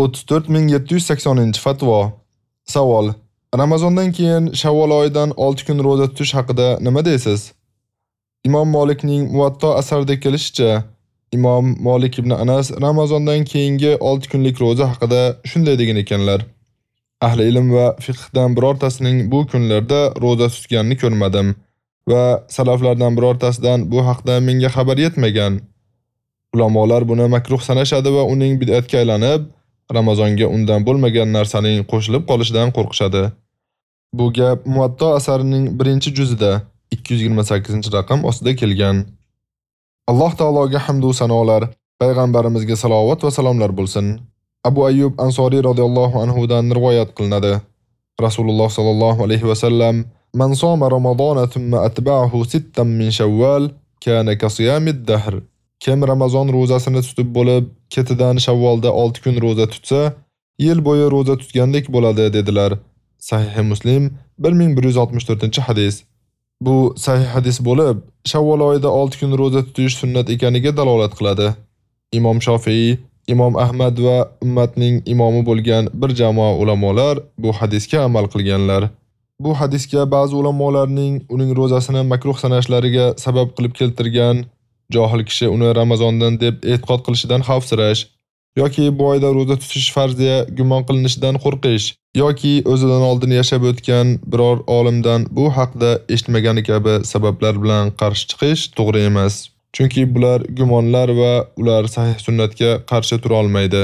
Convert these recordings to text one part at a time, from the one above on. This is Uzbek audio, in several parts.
34780-fatvo. Savol: Ramazondan keyin Shavvol oyidan 6 kun roza tutish haqida nima deysiz? Imom Malikning Muvatto asarida kelishicha, Imom Malik ibn Anas Ramazondan keyingi 6 kunlik roza haqida shunday degan ekanlar: Ahli ilm va fiqhdan birortasining bu kunlarda roza tutganini ko'rmadim va salaflardan birortasidan bu haqda menga xabar yetmagan. Ulamolar buni makruh sanashadi va uning bid'atga aylanib, Ramazonga undan bo'lmagan narsaning qo'shilib qolishidan qo'rqishadi. Bu gap Muvatto asarining 1-juzida 228-raqam ostida kelgan. Alloh taologa hamd va sanolar, payg'ambarimizga salovat va salomlar bo'lsin. Abu Ayyub Ansori radhiyallohu anhu dan rivoyat qilinadi. Rasululloh sallallohu alayhi va sallam: "Man soma Ramazona thumma atba'ahu sittan min Shawwal kana ka siyamid dahr." Kim Ramazon ro'zasini tutib bo'lib, ketidan Shavvolda 6 kun ro'za tutsa, yil bo'yi ro'za tutgandek bo'ladi dedilar. Sahih Muslim 1164-hadis. Bu sahih hadis bo'lib, Shavvol oyida 6 kun ro'za tutish sunnat ekaniga dalolat qiladi. Imom Shofiy, Imom Ahmad va ummatning imomi bo'lgan bir jamoa ulamolar bu hadisga amal qilganlar. Bu hadisga ba'zi ulamolarning uning ro'zasini makruh sanashlariga sabab qilib keltirgan Johil kishi uni Ramazondan deb e'tiqod qilishidan xavfsirash yoki bu oyda roza tutish farziya gumon qilinishidan qo'rqish yoki o'zidan oldin yashab o'tgan biror olimdan bu haqda eshitmagani kabi sabablar bilan qarshi chiqish to'g'ri emas. Chunki bular gumonlar va ular sahih sunnatga qarshi tura olmaydi.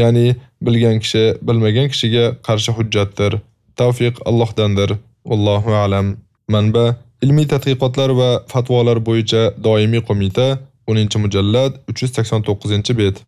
Ya'ni bilgan kishi bilmagan kishiga qarshi hujjatdir. Tavfiq Allohdandir. Allohu a'lam. Manba Ilmiy tadqiqotlar va fatvolar bo'yicha doimiy qo'mita 10-mujallad 389-bet